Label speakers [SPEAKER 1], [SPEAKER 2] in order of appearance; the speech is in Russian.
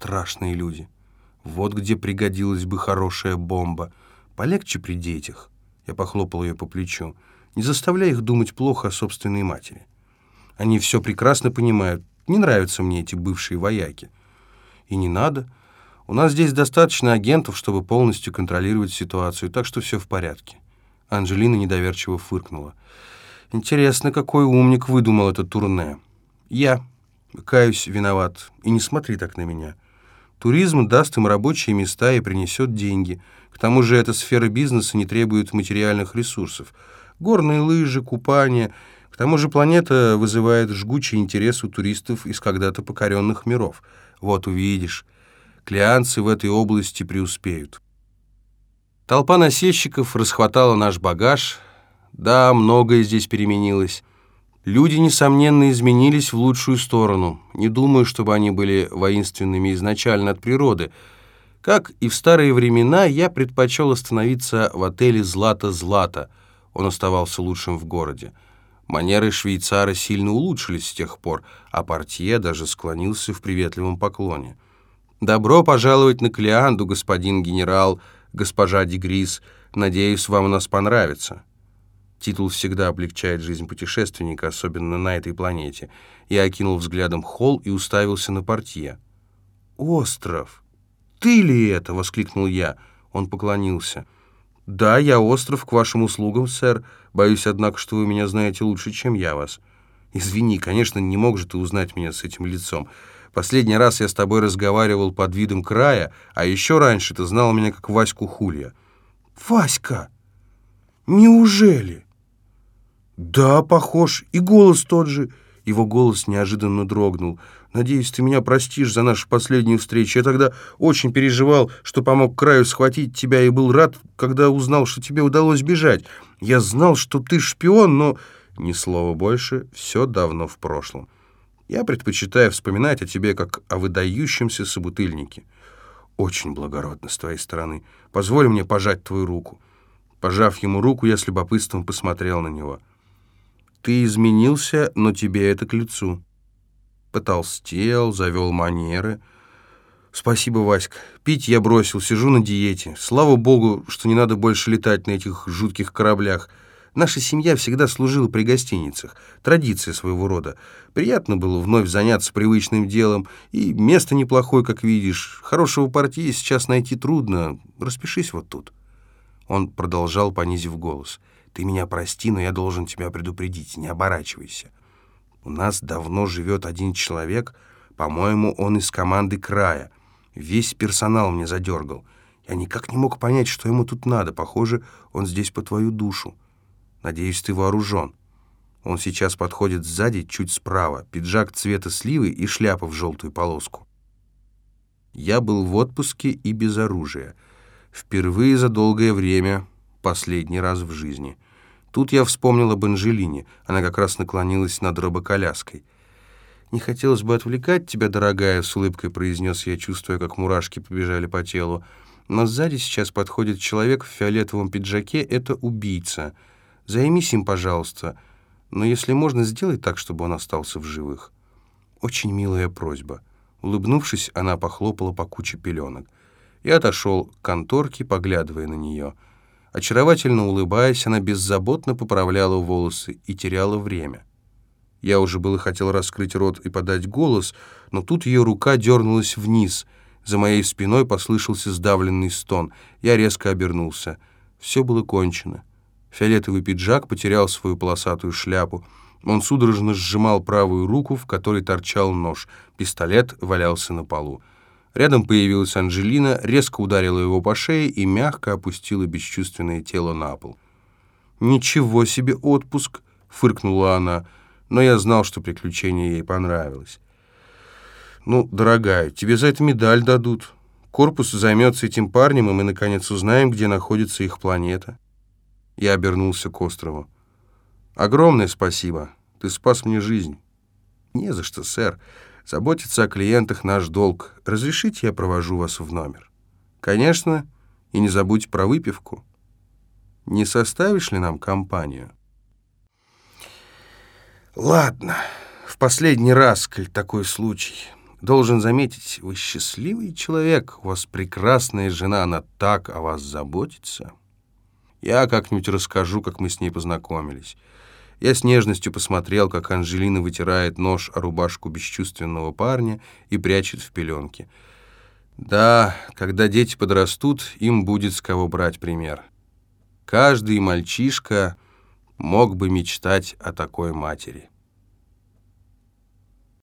[SPEAKER 1] Страшные люди. Вот где пригодилась бы хорошая бомба. Полегче при детях. Я похлопал ее по плечу. Не заставляй их думать плохо о собственной матери. Они все прекрасно понимают. Не нравятся мне эти бывшие вояки. И не надо. У нас здесь достаточно агентов, чтобы полностью контролировать ситуацию, так что все в порядке. Анжелина недоверчиво фыркнула. Интересно, какой умник выдумал это турне. Я, каюсь, виноват. И не смотри так на меня. Туризм даст им рабочие места и принесет деньги. К тому же эта сфера бизнеса не требует материальных ресурсов. Горные лыжи, купание. К тому же планета вызывает жгучий интерес у туристов из когда-то покоренных миров. Вот увидишь, клеанцы в этой области преуспеют. Толпа носильщиков расхватала наш багаж. Да, многое здесь переменилось. Люди, несомненно, изменились в лучшую сторону. Не думаю, чтобы они были воинственными изначально от природы. Как и в старые времена, я предпочел остановиться в отеле «Злато-Злато». Он оставался лучшим в городе. Манеры швейцара сильно улучшились с тех пор, а портье даже склонился в приветливом поклоне. «Добро пожаловать на Клеанду, господин генерал», госпожа Дегрис. Надеюсь, вам у нас понравится». Титул всегда облегчает жизнь путешественника, особенно на этой планете. Я окинул взглядом холл и уставился на портье. «Остров! Ты ли это?» — воскликнул я. Он поклонился. «Да, я остров к вашим услугам, сэр. Боюсь, однако, что вы меня знаете лучше, чем я вас. Извини, конечно, не мог же ты узнать меня с этим лицом. Последний раз я с тобой разговаривал под видом края, а еще раньше ты знал меня как Ваську Хулья». «Васька! Неужели?» «Да, похож. И голос тот же». Его голос неожиданно дрогнул. «Надеюсь, ты меня простишь за нашу последнюю встречу. Я тогда очень переживал, что помог краю схватить тебя, и был рад, когда узнал, что тебе удалось бежать. Я знал, что ты шпион, но...» Ни слова больше, все давно в прошлом. Я предпочитаю вспоминать о тебе как о выдающемся собутыльнике. Очень благородно с твоей стороны. Позволь мне пожать твою руку». Пожав ему руку, я с любопытством посмотрел на него. «Ты изменился, но тебе это к лицу». Потолстел, завел манеры. «Спасибо, Васька. Пить я бросил, сижу на диете. Слава богу, что не надо больше летать на этих жутких кораблях». Наша семья всегда служила при гостиницах. Традиция своего рода. Приятно было вновь заняться привычным делом. И место неплохое, как видишь. Хорошего партии сейчас найти трудно. Распишись вот тут». Он продолжал, понизив голос. «Ты меня прости, но я должен тебя предупредить. Не оборачивайся. У нас давно живет один человек. По-моему, он из команды края. Весь персонал мне задергал. Я никак не мог понять, что ему тут надо. Похоже, он здесь по твою душу. Надеюсь, ты вооружен. Он сейчас подходит сзади, чуть справа, пиджак цвета сливы и шляпа в желтую полоску. Я был в отпуске и без оружия. Впервые за долгое время, последний раз в жизни. Тут я вспомнил об Анжелине. Она как раз наклонилась над робоколяской. «Не хотелось бы отвлекать тебя, дорогая», — с улыбкой произнес я, чувствуя, как мурашки побежали по телу. «Но сзади сейчас подходит человек в фиолетовом пиджаке. Это убийца». Займись им, пожалуйста, но если можно, сделай так, чтобы он остался в живых. Очень милая просьба. Улыбнувшись, она похлопала по куче пеленок. Я отошел к конторке, поглядывая на нее. Очаровательно улыбаясь, она беззаботно поправляла волосы и теряла время. Я уже было хотел раскрыть рот и подать голос, но тут ее рука дернулась вниз. За моей спиной послышался сдавленный стон. Я резко обернулся. Все было кончено. Фиолетовый пиджак потерял свою полосатую шляпу. Он судорожно сжимал правую руку, в которой торчал нож. Пистолет валялся на полу. Рядом появилась Анжелина, резко ударила его по шее и мягко опустила бесчувственное тело на пол. «Ничего себе отпуск!» — фыркнула она, но я знал, что приключение ей понравилось. «Ну, дорогая, тебе за это медаль дадут. Корпус займется этим парнем, и мы, наконец, узнаем, где находится их планета». Я обернулся к острову. «Огромное спасибо. Ты спас мне жизнь». «Не за что, сэр. Заботиться о клиентах — наш долг. Разрешите, я провожу вас в номер?» «Конечно. И не забудь про выпивку. Не составишь ли нам компанию?» «Ладно. В последний раз, коль такой случай. Должен заметить, вы счастливый человек, у вас прекрасная жена, она так о вас заботится. Я как-нибудь расскажу, как мы с ней познакомились. Я с нежностью посмотрел, как Анжелина вытирает нож о рубашку бесчувственного парня и прячет в пеленке. Да, когда дети подрастут, им будет с кого брать пример. Каждый мальчишка мог бы мечтать о такой матери.